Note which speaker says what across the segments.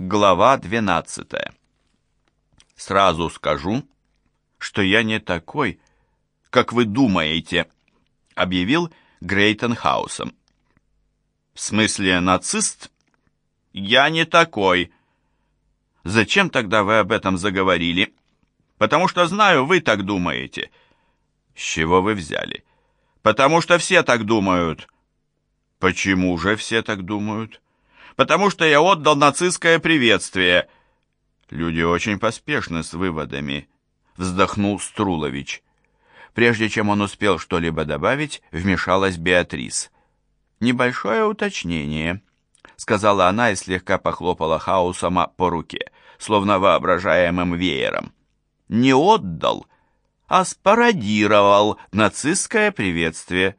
Speaker 1: Глава 12. Сразу скажу, что я не такой, как вы думаете, объявил Грейтон Хаусом. В смысле нацист? Я не такой. Зачем тогда вы об этом заговорили? Потому что знаю, вы так думаете. С чего вы взяли? Потому что все так думают. Почему же все так думают? Потому что я отдал нацистское приветствие». «Люди очень поспешны с выводами», — вздохнул Струлович. Прежде чем он успел что-либо добавить, вмешалась Беатрис. «Небольшое уточнение», — сказала она и слегка похлопала Хаусома по руке, словно воображаемым веером. «Не отдал, а спародировал нацистское приветствие».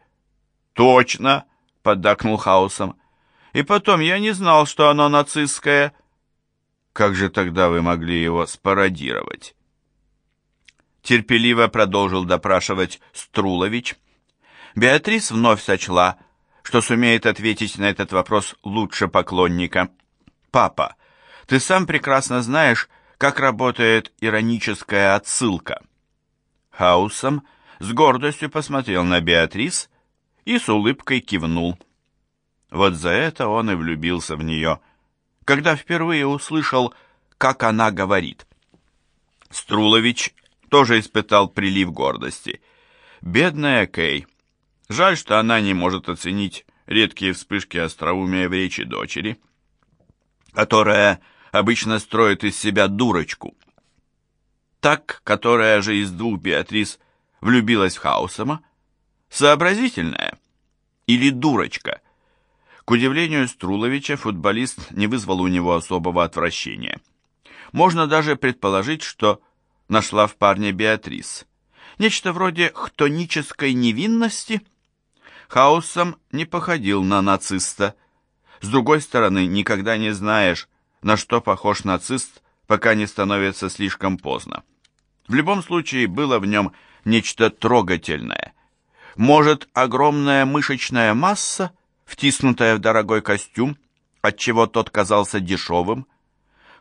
Speaker 1: «Точно!» — поддакнул Хаусом. И потом, я не знал, что оно нацистское. Как же тогда вы могли его спародировать? Терпеливо продолжил допрашивать Струлович. Беатрис вновь сочла, что сумеет ответить на этот вопрос лучше поклонника. «Папа, ты сам прекрасно знаешь, как работает ироническая отсылка». Хаусом с гордостью посмотрел на Беатрис и с улыбкой кивнул. Вот за это он и влюбился в нее, когда впервые услышал, как она говорит. Струлович тоже испытал прилив гордости. Бедная Кей. Жаль, что она не может оценить редкие вспышки остроумия в речи дочери, которая обычно строит из себя дурочку. Так, которая же из двух Беатрис влюбилась в Хаусома, сообразительная или дурочка – к удивлению Струловича, футболист не вызвал у него особого отвращения. Можно даже предположить, что нашла в парне Беатрис. Нечто вроде хтонической невинности. Хаусом не походил на нациста. С другой стороны, никогда не знаешь, на что похож нацист, пока не становится слишком поздно. В любом случае, было в нем нечто трогательное. Может, огромная мышечная масса втиснутая в дорогой костюм, отчего тот казался дешевым.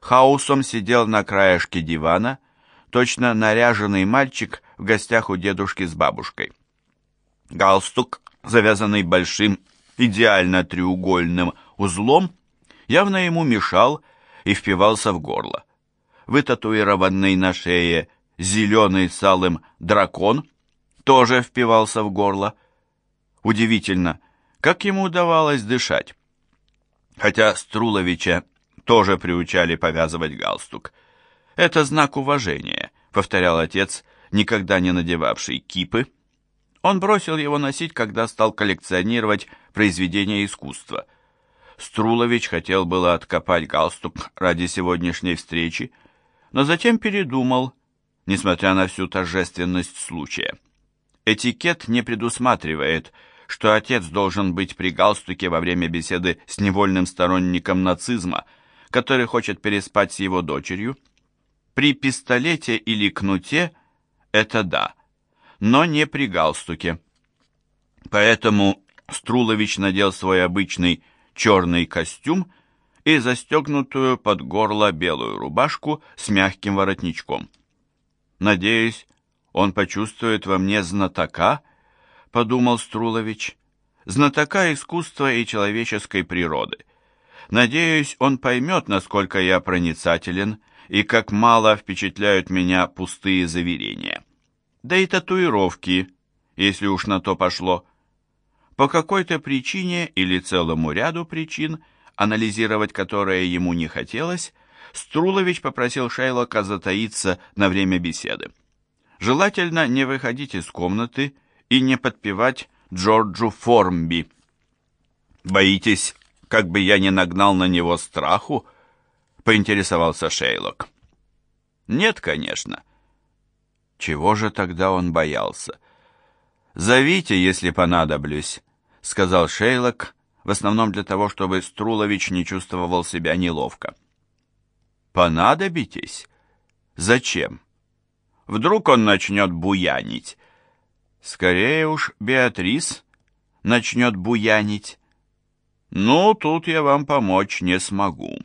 Speaker 1: Хаусом сидел на краешке дивана, точно наряженный мальчик в гостях у дедушки с бабушкой. Галстук, завязанный большим, идеально треугольным узлом, явно ему мешал и впивался в горло. Вытатуированный на шее зеленый с алым дракон тоже впивался в горло. Удивительно, как ему удавалось дышать? Хотя Струловича тоже приучали повязывать галстук. «Это знак уважения», — повторял отец, никогда не надевавший кипы. Он бросил его носить, когда стал коллекционировать произведения искусства. Струлович хотел было откопать галстук ради сегодняшней встречи, но затем передумал, несмотря на всю торжественность случая. Этикет не предусматривает, что отец должен быть при галстуке во время беседы с невольным сторонником нацизма, который хочет переспать с его дочерью. При пистолете или кнуте это да, но не при галстуке. Поэтому Струлович надел свой обычный черный костюм и застегнутую под горло белую рубашку с мягким воротничком. Надеюсь, он почувствует во мне знатока — подумал Струлович, — знатока искусства и человеческой природы. Надеюсь, он поймет, насколько я проницателен и как мало впечатляют меня пустые заверения. Да и татуировки, если уж на то пошло. По какой-то причине или целому ряду причин, анализировать которые ему не хотелось, Струлович попросил Шейлока затаиться на время беседы. Желательно не выходить из комнаты и не подпевать Джорджу Формби. «Боитесь, как бы я не нагнал на него страху?» — поинтересовался Шейлок. «Нет, конечно». Чего же тогда он боялся? «Зовите, если понадоблюсь», — сказал Шейлок, в основном для того, чтобы Струлович не чувствовал себя неловко. «Понадобитесь? Зачем? Вдруг он начнет буянить?» Скорее уж Беатрис начнет буянить. Ну, тут я вам помочь не смогу.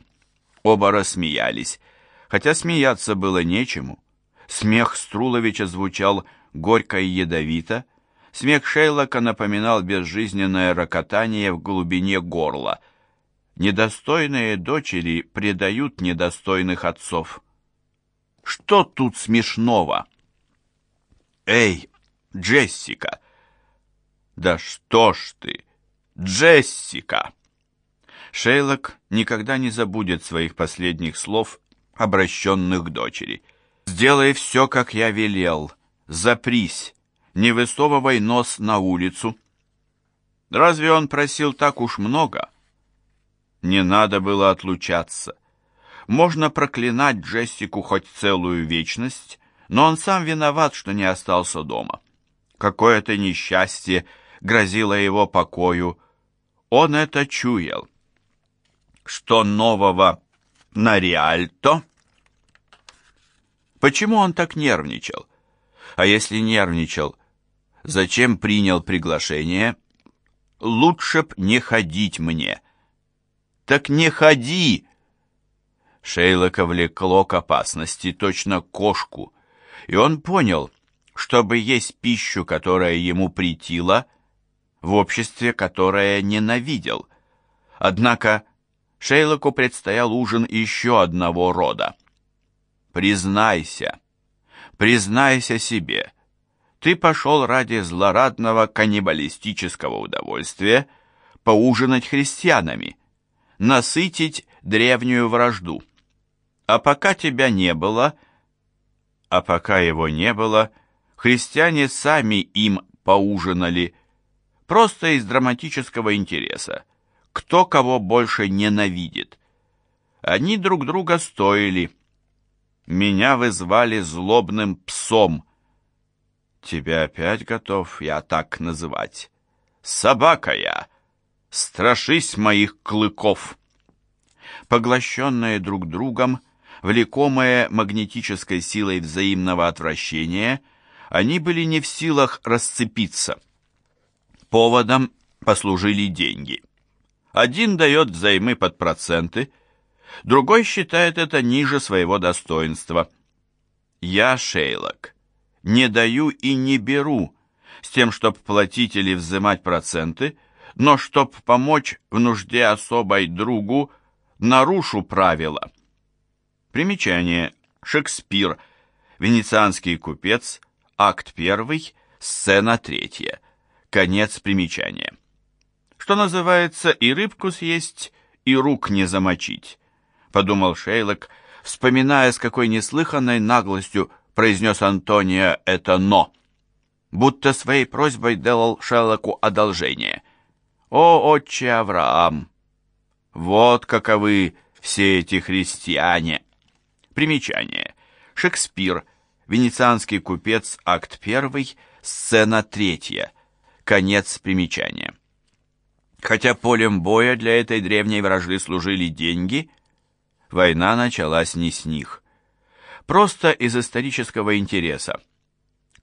Speaker 1: Оба рассмеялись, хотя смеяться было нечему. Смех Струловича звучал горько и ядовито, смех Шейлока напоминал безжизненное рокотание в глубине горла. Недостойные дочери предают недостойных отцов. Что тут смешного? Эй, Джессика! Да что ж ты, Джессика! Шейлок никогда не забудет своих последних слов, обращенных к дочери. «Сделай все, как я велел. Запрись. Не высовывай нос на улицу». Разве он просил так уж много? Не надо было отлучаться. Можно проклинать Джессику хоть целую вечность, но он сам виноват, что не остался дома. Какое-то несчастье грозило его покою. Он это чуял. Что нового на Риальто? Почему он так нервничал? А если нервничал, зачем принял приглашение? Лучше б не ходить мне. Так не ходи! Шейлока влекло к опасности, точно кошку, и он понял, чтобы есть пищу, которая ему притила, в обществе, которое ненавидел. Однако Шейлоку предстоял ужин еще одного рода. «Признайся, признайся себе, ты пошел ради злорадного каннибалистического удовольствия поужинать христианами, насытить древнюю вражду. А пока тебя не было, а пока его не было, христиане сами им поужинали, просто из драматического интереса, кто кого больше ненавидит. Они друг друга стоили. Меня вызвали злобным псом. Тебя опять готов я так называть. Собака я, страшись моих клыков. Поглощенные друг другом, влекомые магнетической силой взаимного отвращения, они были не в силах расцепиться. Поводом послужили деньги. Один дает взаймы под проценты, другой считает это ниже своего достоинства. Я, Шейлок, не даю и не беру, с тем, чтобы платить или взимать проценты, но чтоб помочь в нужде особой другу, нарушу правила. Примечание. Шекспир. Венецианский купец. Акт 1. Сцена 3. Конец примечания что называется, и рыбку съесть, и рук не замочить, подумал Шейлок, вспоминая, с какой неслыханной наглостью произнес Антония это «но», будто своей просьбой делал Шерлоку одолжение. «О, отче Авраам! Вот каковы все эти христиане!» Примечание. Шекспир. Венецианский купец. Акт 1. Сцена 3. Конец примечания. Хотя полем боя для этой древней вражды служили деньги, война началась не с них. Просто из исторического интереса.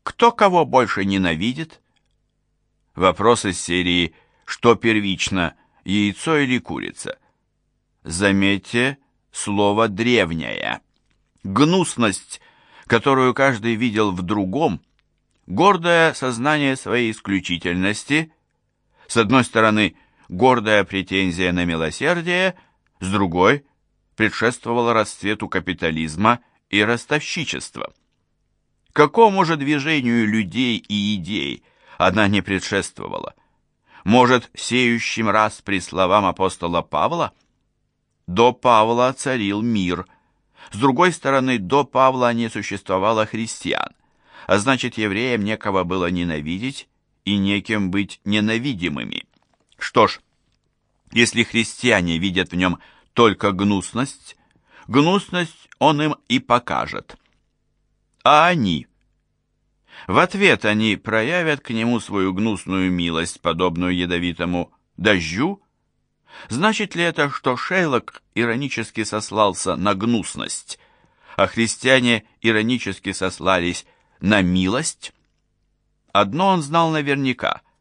Speaker 1: Кто кого больше ненавидит? Вопрос из серии «Что первично, яйцо или курица?» Заметьте слово «древняя». Гнусность, которую каждый видел в другом, гордое сознание своей исключительности, с одной стороны – гордая претензия на милосердие, с другой предшествовала расцвету капитализма и ростовщичества. Какому же движению людей и идей она не предшествовала? Может, сеющим раз при словам апостола Павла? До Павла царил мир. С другой стороны, до Павла не существовало христиан, а значит, евреям некого было ненавидеть и некем быть ненавидимыми. Что ж, если христиане видят в нем только гнусность, гнусность он им и покажет. А они? В ответ они проявят к нему свою гнусную милость, подобную ядовитому дождю? Значит ли это, что Шейлок иронически сослался на гнусность, а христиане иронически сослались на милость? Одно он знал наверняка –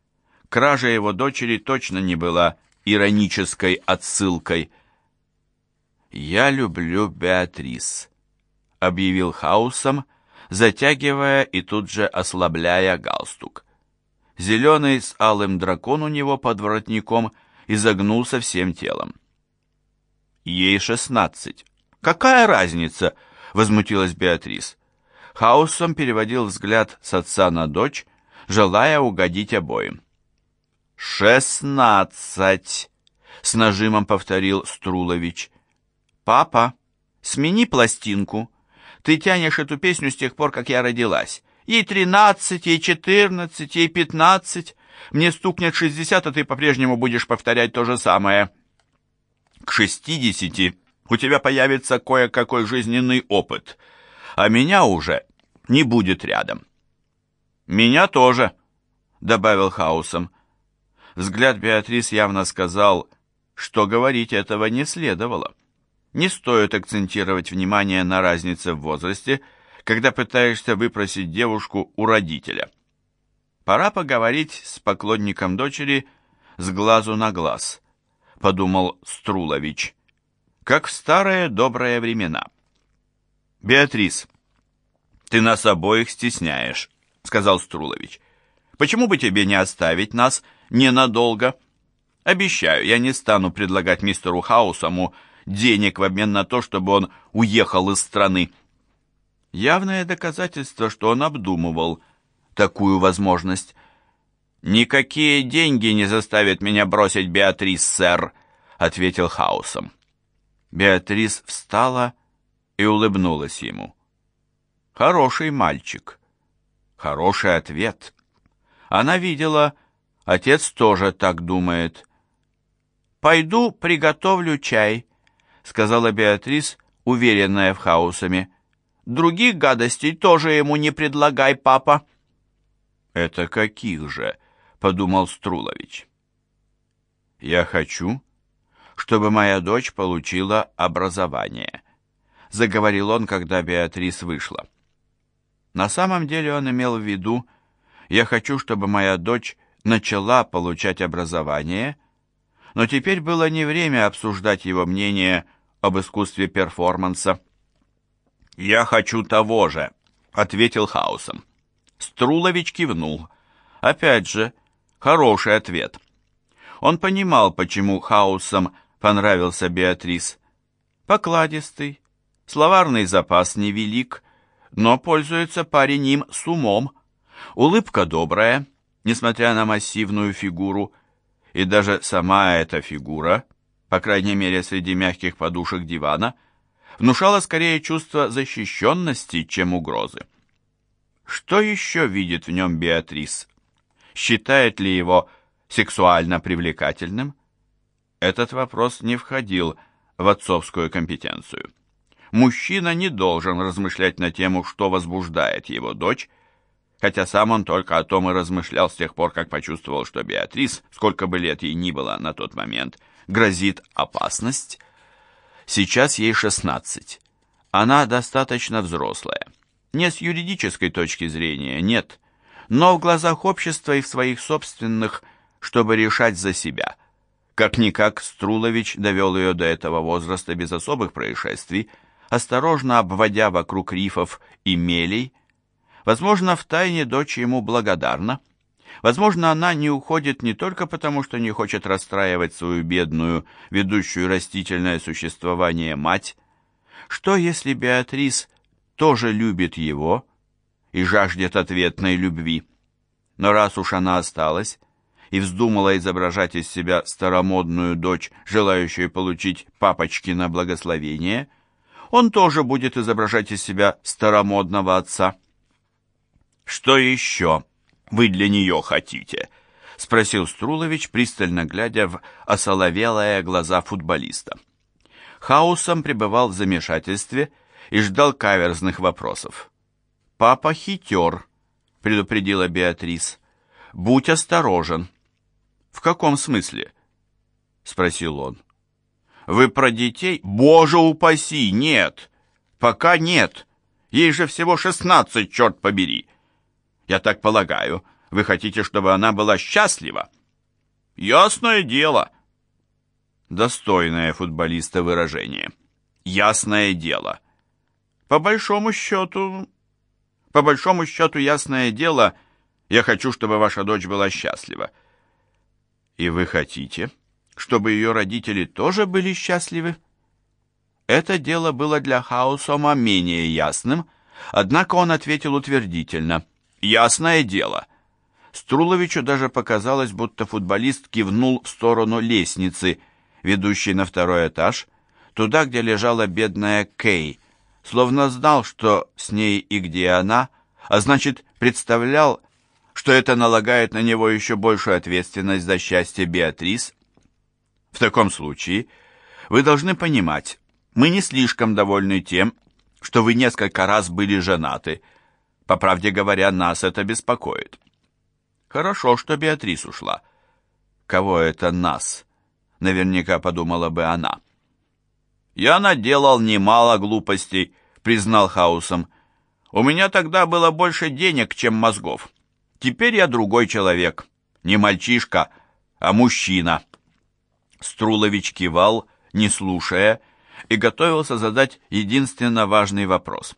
Speaker 1: Кража его дочери точно не была иронической отсылкой. «Я люблю Беатрис», — объявил Хаусом, затягивая и тут же ослабляя галстук. Зеленый с алым дракон у него под воротником изогнулся всем телом. «Ей шестнадцать. Какая разница?» — возмутилась Беатрис. Хаусом переводил взгляд с отца на дочь, желая угодить обоим. «Шестнадцать!» — с нажимом повторил Струлович. «Папа, смени пластинку. Ты тянешь эту песню с тех пор, как я родилась. Ей тринадцать, ей четырнадцать, ей пятнадцать. Мне стукнет шестьдесят, а ты по-прежнему будешь повторять то же самое. К шестидесяти у тебя появится кое-какой жизненный опыт, а меня уже не будет рядом. Меня тоже, добавил Хаусом. Взгляд Беатрис явно сказал, что говорить этого не следовало. Не стоит акцентировать внимание на разнице в возрасте, когда пытаешься выпросить девушку у родителя. Пора поговорить с поклонником дочери с глазу на глаз, подумал Струлович, как в старые добрые времена. Беатрис, ты нас обоих стесняешь, сказал Струлович. Почему бы тебе не оставить нас ненадолго? Обещаю, я не стану предлагать мистеру Хаусому денег в обмен на то, чтобы он уехал из страны. Явное доказательство, что он обдумывал такую возможность. «Никакие деньги не заставят меня бросить Беатрис, сэр», — ответил Хаусом. Беатрис встала и улыбнулась ему. «Хороший мальчик. Хороший ответ». Она видела, отец тоже так думает. «Пойду приготовлю чай», — сказала Беатрис, уверенная в Хаусами. «Других гадостей тоже ему не предлагай, папа». «Это каких же?» — подумал Струлович. «Я хочу, чтобы моя дочь получила образование», — заговорил он, когда Беатрис вышла. На самом деле он имел в виду, «Я хочу, чтобы моя дочь начала получать образование», но теперь было не время обсуждать его мнение об искусстве перформанса. «Я хочу того же», — ответил Хаусом. Струлович кивнул. Опять же, хороший ответ. Он понимал, почему Хаусом понравился Беатрис. Покладистый, словарный запас невелик, но пользуется парень им с умом. Улыбка добрая, несмотря на массивную фигуру, и даже сама эта фигура, по крайней мере среди мягких подушек дивана, внушала скорее чувство защищенности, чем угрозы. Что еще видит в нем Беатрис? Считает ли его сексуально привлекательным? Этот вопрос не входил в отцовскую компетенцию. Мужчина не должен размышлять на тему, что возбуждает его дочь, хотя сам он только о том и размышлял с тех пор, как почувствовал, что Беатрис, сколько бы лет ей ни было на тот момент, грозит опасность. Сейчас ей шестнадцать. Она достаточно взрослая. Не с юридической точки зрения, нет, но в глазах общества и в своих собственных, чтобы решать за себя. Как-никак Струлович довел ее до этого возраста без особых происшествий, осторожно обводя вокруг рифов и мелей. Возможно, втайне дочь ему благодарна. Возможно, она не уходит не только потому, что не хочет расстраивать свою бедную, ведущую растительное существование мать. Что, если Беатрис тоже любит его и жаждет ответной любви. Но раз уж она осталась и вздумала изображать из себя старомодную дочь, желающую получить папочкино благословение, он тоже будет изображать из себя старомодного отца. «Что еще вы для нее хотите?» — спросил Струлович, пристально глядя в осоловелые глаза футболиста. Хаусом пребывал в замешательстве и ждал каверзных вопросов. «Папа хитер», — предупредила Беатрис. «Будь осторожен». «В каком смысле?» — спросил он. «Вы про детей? Боже упаси, нет! Пока нет. Ей же всего шестнадцать, черт побери. Я так полагаю, вы хотите, чтобы она была счастлива?» «Ясное дело!» Достойное футболиста выражение. Ясное дело. По большому счету... По большому счету, ясное дело, я хочу, чтобы ваша дочь была счастлива. И вы хотите, чтобы ее родители тоже были счастливы? Это дело было для Хаусома менее ясным, однако он ответил утвердительно. «Ясное дело». Струловичу даже показалось, будто футболист кивнул в сторону лестницы, ведущей на второй этаж, туда, где лежала бедная Кей, словно знал, что с ней и где она, а значит, представлял, что это налагает на него еще большую ответственность за счастье Беатрис. В таком случае вы должны понимать, мы не слишком довольны тем, что вы несколько раз были женаты. По правде говоря, нас это беспокоит. Хорошо, что Беатрис ушла. Кого это нас? Наверняка подумала бы она. «Я наделал немало глупостей», — признал Хаусом. «У меня тогда было больше денег, чем мозгов. Теперь я другой человек. Не мальчишка, а мужчина». Струлович кивал, не слушая, и готовился задать единственно важный вопрос.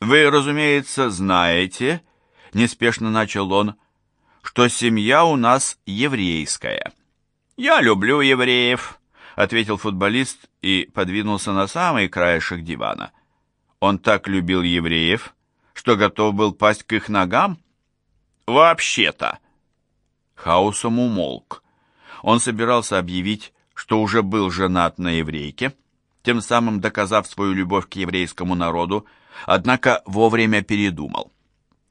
Speaker 1: «Вы, разумеется, знаете, — неспешно начал он, — что семья у нас еврейская. Я люблю евреев, ответил футболист и подвинулся на самый краешек дивана. Он так любил евреев, что готов был пасть к их ногам? Вообще-то. Хаусом умолк. Он собирался объявить, что уже был женат на еврейке, тем самым доказав свою любовь к еврейскому народу, однако вовремя передумал.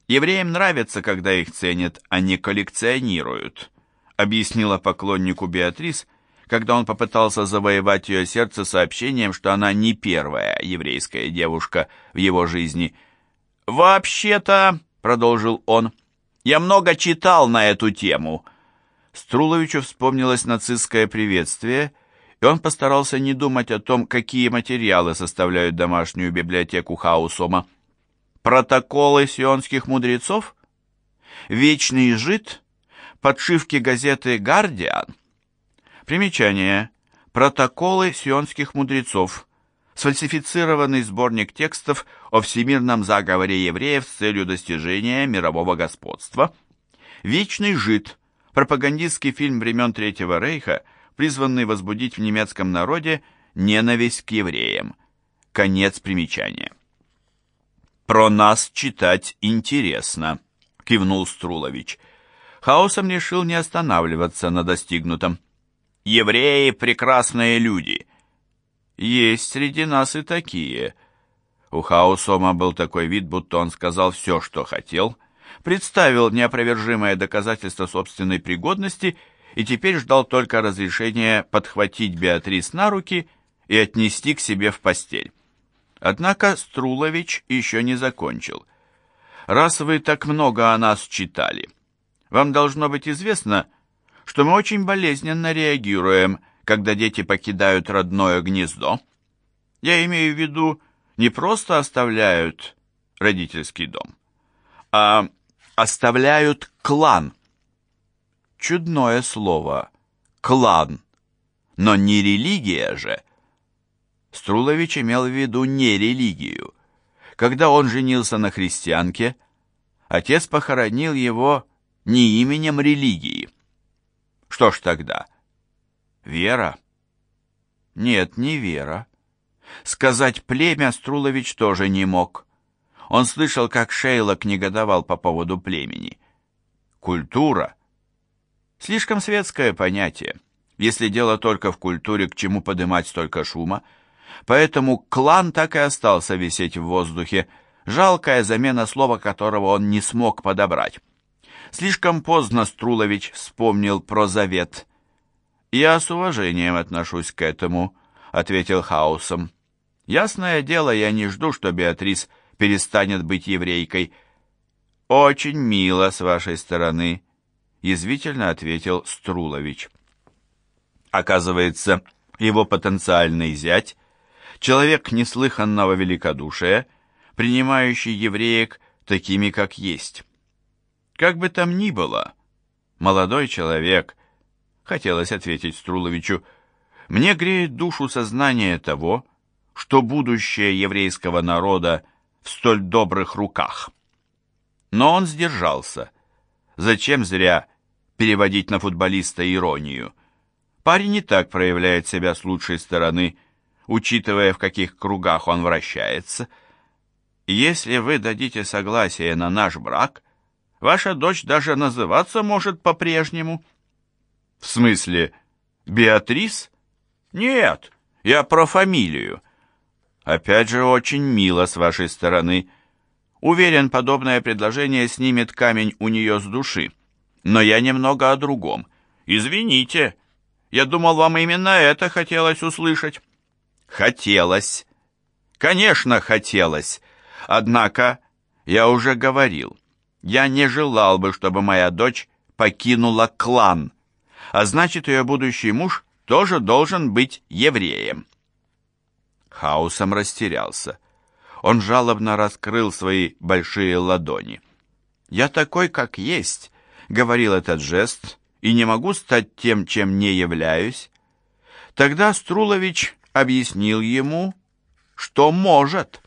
Speaker 1: Евреям нравится, когда их ценят, а не коллекционируют, объяснила поклоннику Беатрис, когда он попытался завоевать ее сердце сообщением, что она не первая еврейская девушка в его жизни. «Вообще-то», — продолжил он, — «я много читал на эту тему». Струловичу вспомнилось нацистское приветствие, и он постарался не думать о том, какие материалы составляют домашнюю библиотеку Хаусома. Протоколы сионских мудрецов? Вечный жид? Подшивки газеты «Гардиан»? Примечание. Протоколы сионских мудрецов. Сфальсифицированный сборник текстов о всемирном заговоре евреев с целью достижения мирового господства. Вечный жид. Пропагандистский фильм времен Третьего Рейха, призванный возбудить в немецком народе ненависть к евреям. Конец примечания. «Про нас читать интересно», — кивнул Струлович. Хаосом решил не останавливаться на достигнутом. Евреи — прекрасные люди. Есть среди нас и такие. У Хаусома был такой вид, будто он сказал все, что хотел, представил неопровержимое доказательство собственной пригодности и теперь ждал только разрешения подхватить Беатрис на руки и отнести к себе в постель. Однако Струлович еще не закончил. «Раз вы так много о нас читали, вам должно быть известно, что мы очень болезненно реагируем, когда дети покидают родное гнездо. Я имею в виду, не просто оставляют родительский дом, а оставляют клан. Чудное слово «клан», но не религия же. Струлович имел в виду не религию. Когда он женился на христианке, отец похоронил его не именем религии, что ж тогда? Вера? Нет, не вера. Сказать племя Струлович тоже не мог. Он слышал, как Шейлок негодовал по поводу племени. Культура. Слишком светское понятие. Если дело только в культуре, к чему подымать столько шума. Поэтому клан так и остался висеть в воздухе. Жалкая замена слова, которого он не смог подобрать. Слишком поздно Струлович вспомнил про завет. «Я с уважением отношусь к этому», — ответил Хаусом. «Ясное дело, я не жду, что Беатрис перестанет быть еврейкой». «Очень мило с вашей стороны», — язвительно ответил Струлович. Оказывается, его потенциальный зять, человек неслыханного великодушия, принимающий евреек такими, как есть. Как бы там ни было, молодой человек, хотелось ответить Струловичу, мне греет душу сознание того, что будущее еврейского народа в столь добрых руках. Но он сдержался. Зачем зря переводить на футболиста иронию? Парень не так проявляет себя с лучшей стороны, учитывая, в каких кругах он вращается. Если вы дадите согласие на наш брак, ваша дочь даже называться может по-прежнему. В смысле, Беатрис? Нет, я про фамилию. Опять же, очень мило с вашей стороны. Уверен, подобное предложение снимет камень у нее с души. Но я немного о другом. Извините, я думал, вам именно это хотелось услышать. Хотелось. Конечно, хотелось. Однако, я уже говорил, я не желал бы, чтобы моя дочь покинула клан, а значит, ее будущий муж тоже должен быть евреем. Хаусом растерялся. Он жалобно раскрыл свои большие ладони. «Я такой, как есть», — говорил этот жест, «и не могу стать тем, чем не являюсь». Тогда Струлович объяснил ему, что может.